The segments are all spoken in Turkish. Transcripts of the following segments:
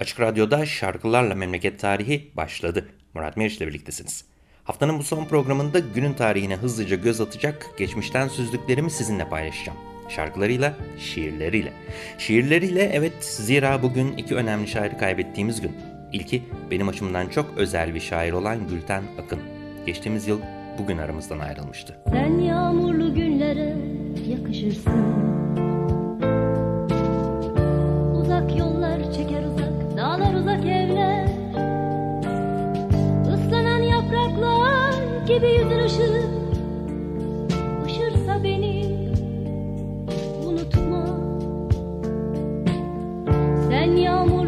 Açık Radyo'da şarkılarla memleket tarihi başladı. Murat Meriç ile birliktesiniz. Haftanın bu son programında günün tarihine hızlıca göz atacak, geçmişten süzdüklerimi sizinle paylaşacağım. Şarkılarıyla, şiirleriyle. Şiirleriyle evet zira bugün iki önemli şairi kaybettiğimiz gün. İlki benim açımdan çok özel bir şair olan Gülten Akın. Geçtiğimiz yıl bugün aramızdan ayrılmıştı. Sen yağmurlu günlere yakışırsın gibi yüzün ışır Işırsa beni unutma. Sen yağmurlu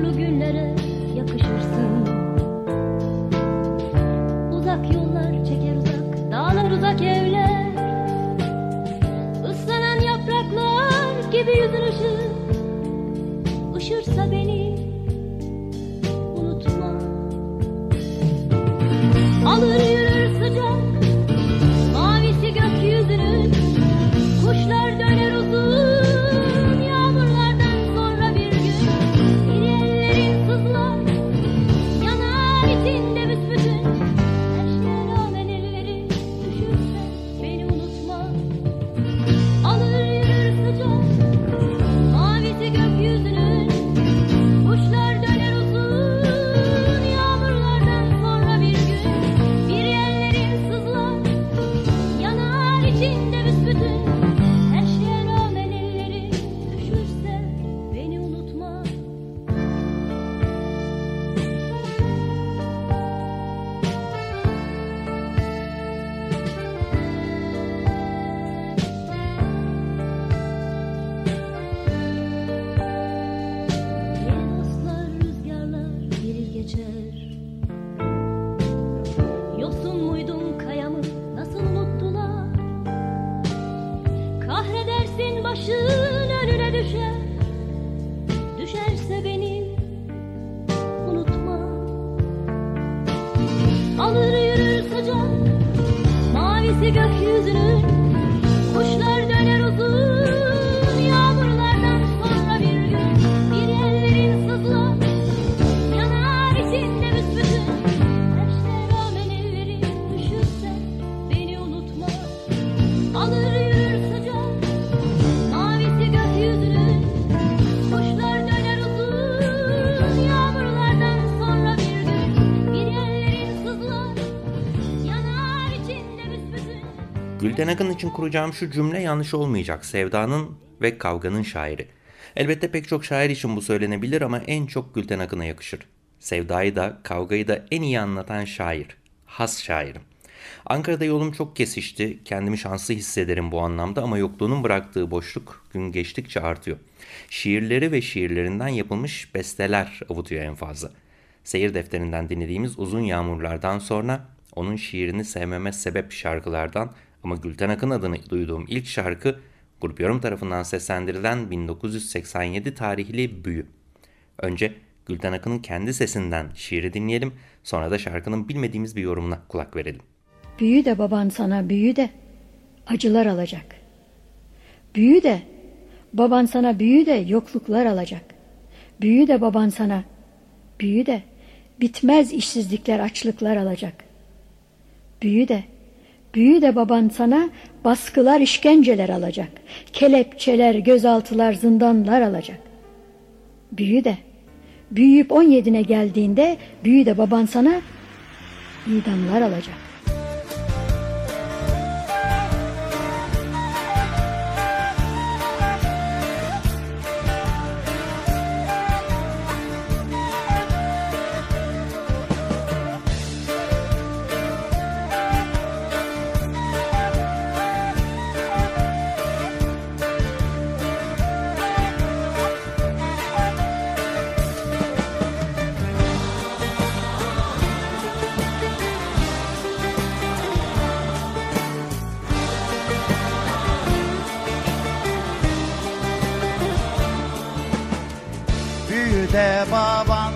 Bigger hues Akın için kuracağım şu cümle yanlış olmayacak. Sevdanın ve kavganın şairi. Elbette pek çok şair için bu söylenebilir ama en çok Gülten Akın'a yakışır. Sevdayı da kavgayı da en iyi anlatan şair. Has şairim. Ankara'da yolum çok kesişti. Kendimi şanslı hissederim bu anlamda ama yokluğunun bıraktığı boşluk gün geçtikçe artıyor. Şiirleri ve şiirlerinden yapılmış besteler avutuyor en fazla. Seyir defterinden dinlediğimiz uzun yağmurlardan sonra onun şiirini sevmeme sebep şarkılardan ama Gülten Akın adını duyduğum ilk şarkı Grup Yorum tarafından seslendirilen 1987 tarihli Büyü. Önce Gülten Akın'ın kendi sesinden şiiri dinleyelim, sonra da şarkının bilmediğimiz bir yorumuna kulak verelim. Büyü de baban sana büyü de acılar alacak. Büyü de baban sana büyü de yokluklar alacak. Büyü de baban sana büyü de bitmez işsizlikler açlıklar alacak. Büyü de büyü de baban sana baskılar işkenceler alacak. Kelepçeler gözaltılar zindanlar alacak. Büyü de büyüyüp 17'ne geldiğinde büyü de baban sana idamlar alacak.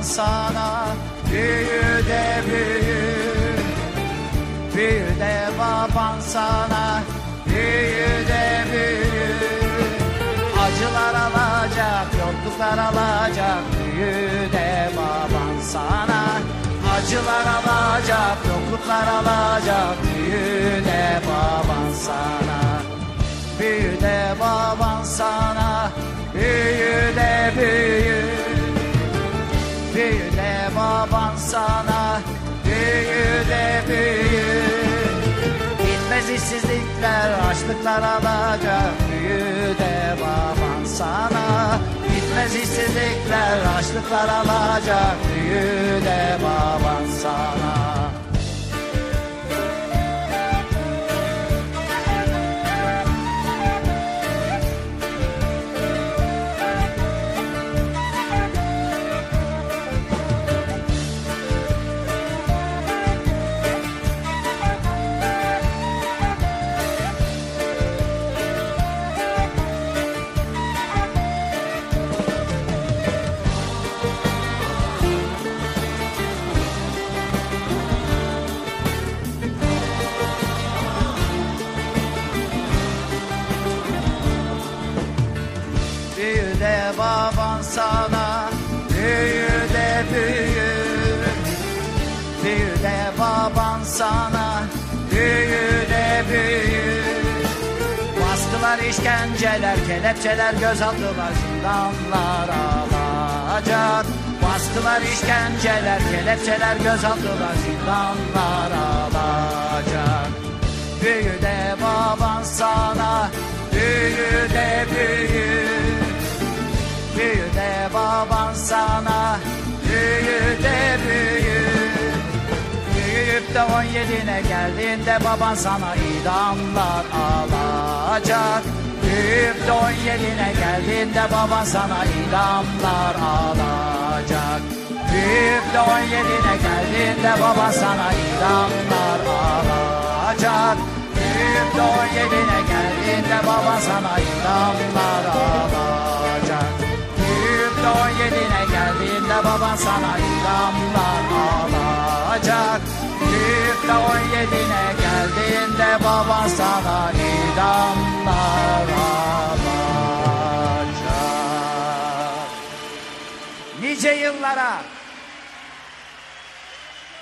Sana Büyü de büyü Büyü de baban sana Büyü de büyü Acılar alacak Yokluklar alacak Büyü de baban sana. Acılar alacak Yokluklar alacak Büyü de baban sana. Büyü de baban sana Büyü de büyü Büyü de baban sana Büyü de büyü. Bitmez işsizlikler Açlıklar alacak. Büyü de baban sana Bitmez işsizlikler Açlıklar alacak. Büyü de baban sana baban sana. Büyü de büyü Büyü de baban sana. Büyü de büyü. Baskılar, işkenceler, kelepçeler, gözaltılar, zindanlar alacak. Baskılar, işkenceler, kelepçeler, gözaltılar, zindanlar alacak. Büyü de baban sana Büyü de büyü Büyü de baban sana Büyü de büyü Büyüyüp de on yedine geldiğinde baban sana idamlar alacak. Büyüyüp de on yedine geldiğinde baban sana idamlar alacak. Büyüyüp de on yedine geldiğinde baban sana idamlar alacak. Büyüyüp de on yedine geldiğinde baban sana idamlar alacak De on yedine geldiğinde baban sana idamlar alacak. Büyüyüp de on yedine geldiğinde baban sana idamlar alacak. Nice yıllara.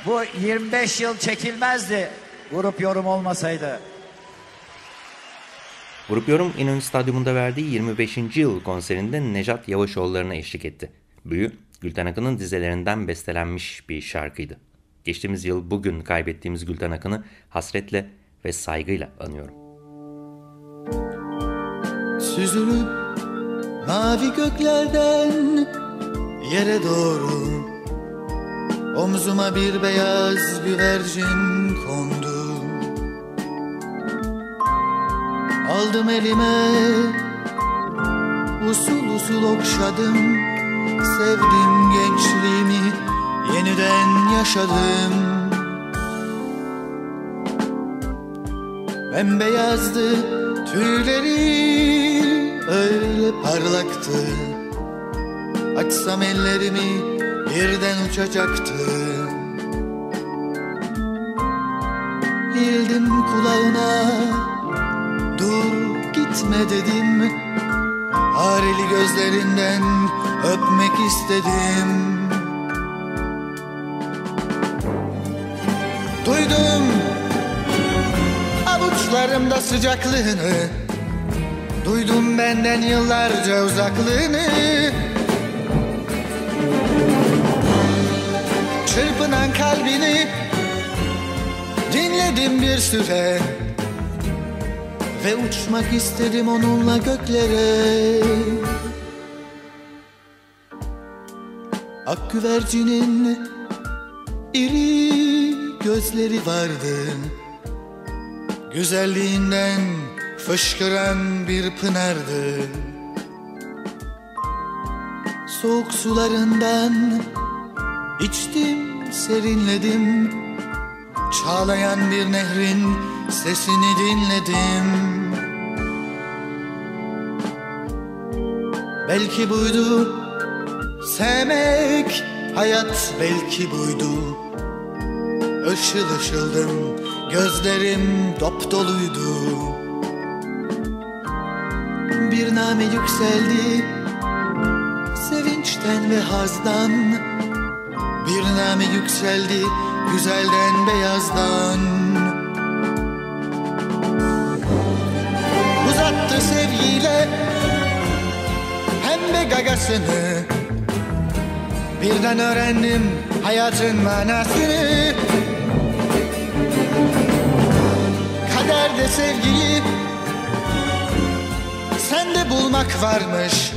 Bu 25 yıl çekilmezdi grup yorum olmasaydı. Grup Yorum İnönü Stadyumunda verdiği 25. yıl konserinde Nejat Yavaşoğulları'na eşlik etti. Büyü, Gülten Akın'ın dizelerinden bestelenmiş bir şarkıydı. Geçtiğimiz yıl bugün kaybettiğimiz Gülten Akın'ı hasretle ve saygıyla anıyorum. Süzülüp mavi göklerden yere doğru Omzuma bir beyaz güvercin kondu Aldım elime usul usul okşadım. Sevdim gençliğimi yeniden yaşadım. Bembeyazdı tüyleri öyle parlaktı. Açsam ellerimi birden uçacaktı. Eğildim kulağına dur gitme dedim. Hareli gözlerinden öpmek istedim. Duydum avuçlarımda sıcaklığını. Duydum benden yıllarca uzaklığını. Çırpınan kalbini Dinledim bir süre Ve uçmak istedim onunla göklere. Ak güvercinin iri gözleri vardı. Güzelliğinden fışkıran bir pınardı. Soğuk sularından içtim serinledim. Çağlayan bir nehrin sesini dinledim Belki buydu. Sevmek hayat belki buydu. Işıl ışıldım gözlerim dop doluydu. Bir name yükseldi. Sevinçten ve hazdan. Bir name yükseldi güzelden beyazdan. Uzattı sevgiyle gagasını Birden öğrendim hayatın manasını. Kaderde sevgiyi Sende bulmak varmış.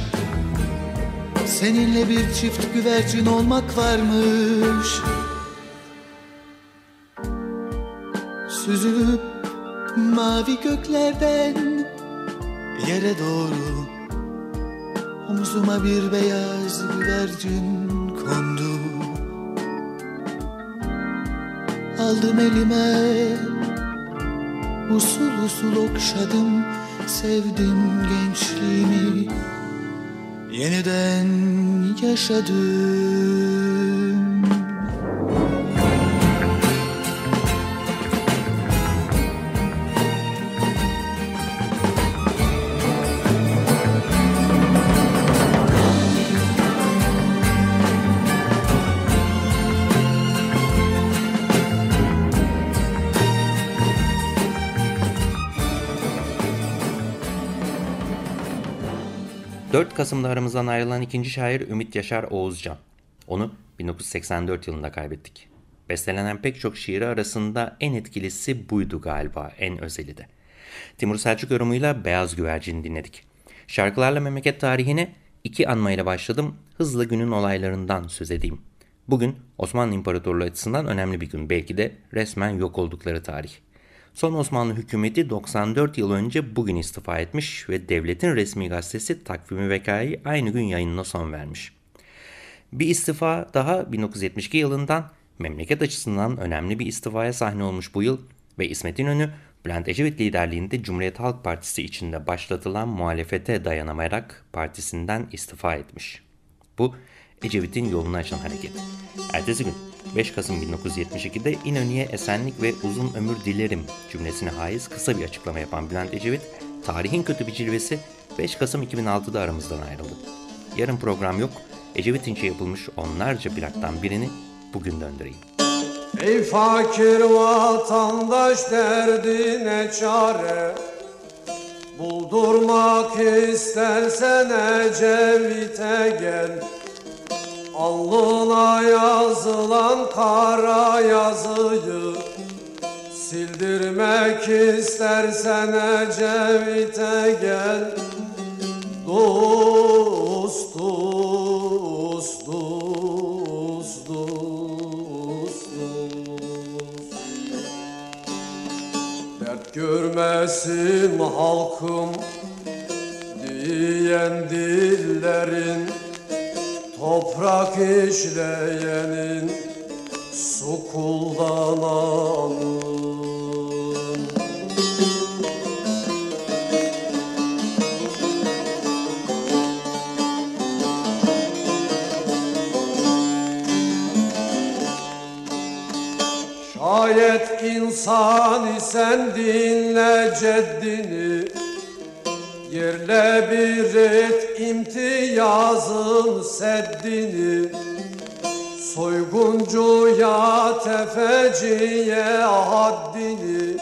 Seninle bir çift güvercin olmak varmış. Süzülüp mavi göklerden Yere doğru Omzuma bir beyaz güvercin kondu. Aldım elime Usul usul okşadım Sevdim gençliğimi. Yeniden yaşadım ...4 Kasım'da aramızdan ayrılan ikinci şair Ümit Yaşar Oğuzcan. Onu 1984 yılında kaybettik. Bestelenen pek çok şiiri arasında en etkilisi buydu galiba, en özeli de. Timur Selçuk yorumuyla Beyaz Güvercin dinledik. Şarkılarla memleket tarihine iki anmayla başladım, hızlı günün olaylarından söz edeyim. Bugün Osmanlı İmparatorluğu açısından önemli bir gün, belki de resmen yok oldukları tarih. Son Osmanlı hükümeti 94 yıl önce bugün istifa etmiş ve devletin resmi gazetesi Takvimi Vekayı aynı gün yayınına son vermiş. Bir istifa daha 1972 yılından memleket açısından önemli bir istifaya sahne olmuş bu yıl ve İsmet İnönü Bülent Ecevit liderliğinde Cumhuriyet Halk Partisi içinde başlatılan muhalefete dayanamayarak partisinden istifa etmiş. Bu Ecevit'in yolunu açan hareket. Ertesi gün 5 Kasım 1972'de İnönü'ye esenlik ve uzun ömür dilerim cümlesine haiz kısa bir açıklama yapan Bülent Ecevit, tarihin kötü bir cilvesi 5 Kasım 2006'da aramızdan ayrıldı. Yarın program yok, Ecevit için yapılmış onlarca plaktan birini bugün döndüreyim. Ey fakir vatandaş derdine çare Buldurmak istersen Ecevit'e gel Alnına yazılan kara yazıyı Sildirmek istersen Ecevit'e gel. Dost, dost, dost, dost, dost. Dert görmesin halkım diyen dillerin Toprak işleyenin su kullananın. Şayet insan isen dinle ceddini Yerle bir et imtiyazın seddini Soyguncuya tefeciye haddini.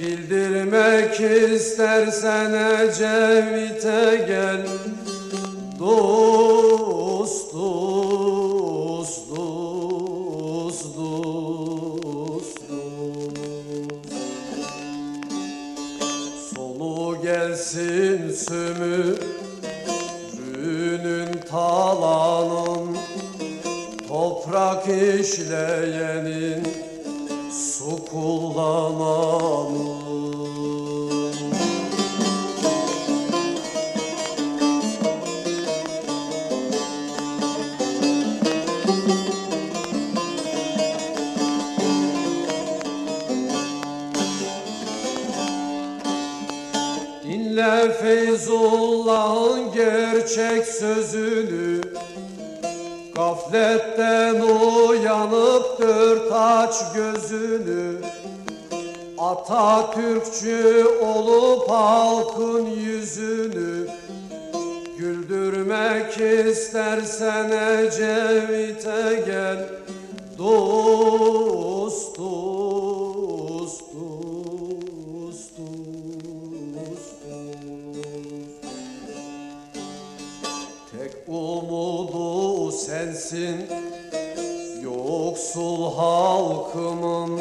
Bildirmek istersen Ecevit'e gel Dost, gelsin sömürünün talanın Toprak işleyenin su kullananın Feyzullah'ın gerçek sözünü Gafletten uyanıp dört aç gözünü. Atatürkçü olup halkın yüzünü Güldürmek istersen Ecevit'e gel Dost, sensin Yoksul halkımın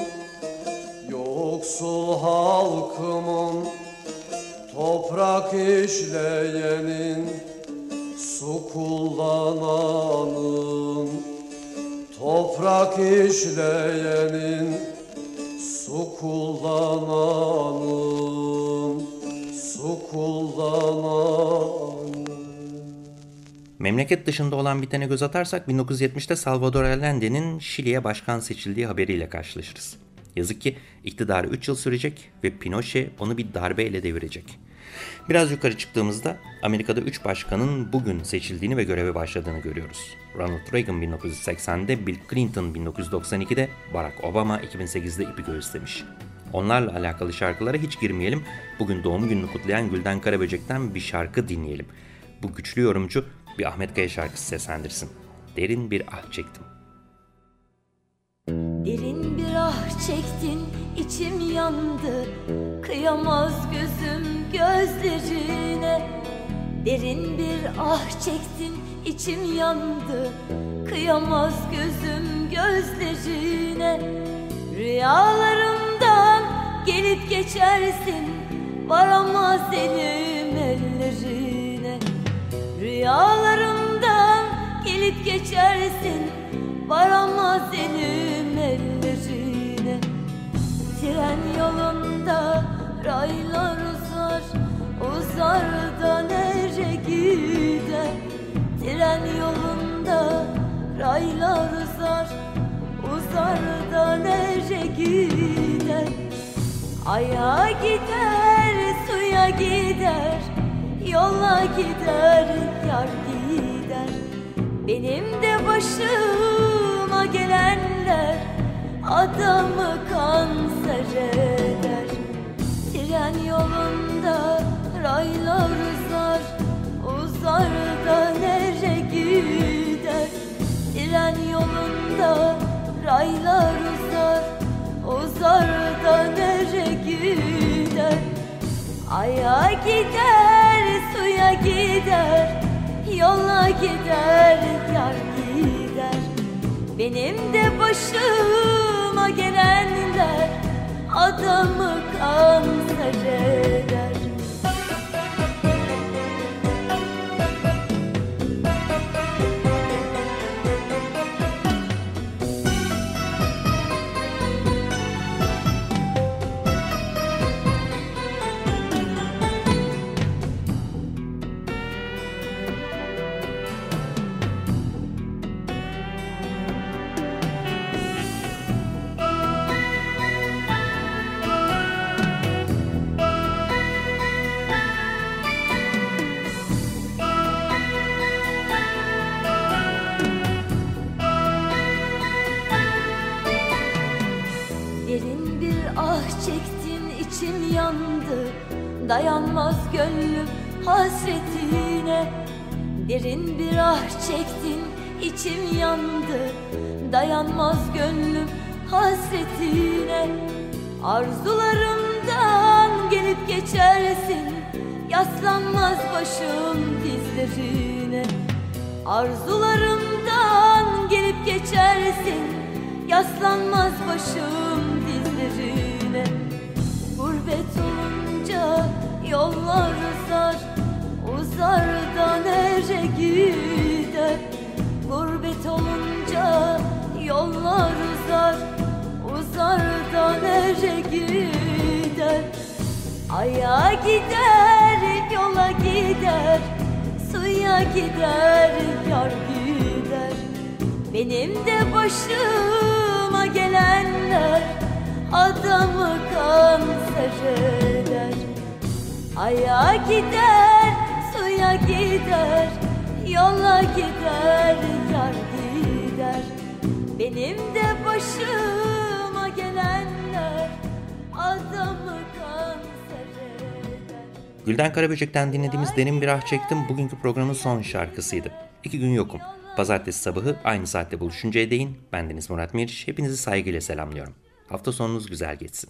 Yoksul halkımın Toprak işleyenin Su kullananın Toprak işleyenin Su kullananın Su kullananın Memleket dışında olan bitene göz atarsak 1970'te Salvador Allende'nin Şili'ye başkan seçildiği haberiyle karşılaşırız. Yazık ki iktidarı 3 yıl sürecek ve Pinochet onu bir darbeyle devirecek. Biraz yukarı çıktığımızda Amerika'da 3 başkanın bugün seçildiğini ve göreve başladığını görüyoruz. Ronald Reagan 1980'de, Bill Clinton 1992'de, Barack Obama 2008'de ipi göğüslemiş. Onlarla alakalı şarkılara hiç girmeyelim. Bugün doğum gününü kutlayan Gülden Karaböcek'ten bir şarkı dinleyelim. Bu güçlü yorumcu bir Ahmet Kaya şarkısı seslendirsin. Derin bir ah çektim. Derin bir ah çektin içim yandı. Kıyamaz gözüm gözlerine. Derin bir ah çektin içim yandı. Kıyamaz gözüm gözlerine. Rüyalarımdan gelip geçersin. Varamaz elim ellerine Rüyalarımdan gelip geçersin Varamaz elim ellerine. Tren yolunda raylar uzar Uzar da nereye gider? Tren yolunda raylar uzar Uzar da nereye gider? Aya gider, suya gider Yola gider, yar gider. Benim de başıma gelenler Adamı kanser eder. Tren yolunda raylar uzar Uzar da nereye gider? Tren yolunda raylar uzar Uzar da nereye gider? Aya gider, suya gider Yola gider, yar gider. Benim de başıma gelenler Adamı kanser eder Dayanmaz gönlüm hasretine. Derin bir ah çektin içim yandı. Dayanmaz gönlüm hasretine. Arzularımdan gelip geçersin. Yaslanmaz başım dizlerine. Arzularımdan gelip geçersin. Yaslanmaz başım dizlerine. Gurbet olunca yollar uzar Uzar da nereye gider? Gurbet olunca yollar uzar Uzar da nereye gider? Aya gider, yola gider Suya gider, yar gider. Benim de başıma gelenler Adamı kanser eder Aya gider, suya gider Yola gider, yar gider Benim de başıma gelenler adamı kanser eder. Gülden Karaböcek'ten dinlediğimiz Derin Bir Ah Çektim bugünkü programın son şarkısıydı. İki gün yokum. Pazartesi sabahı aynı saatte buluşuncaya değin. Bendeniz Murat Meriç. Hepinizi saygıyla selamlıyorum. Hafta sonunuz güzel geçsin.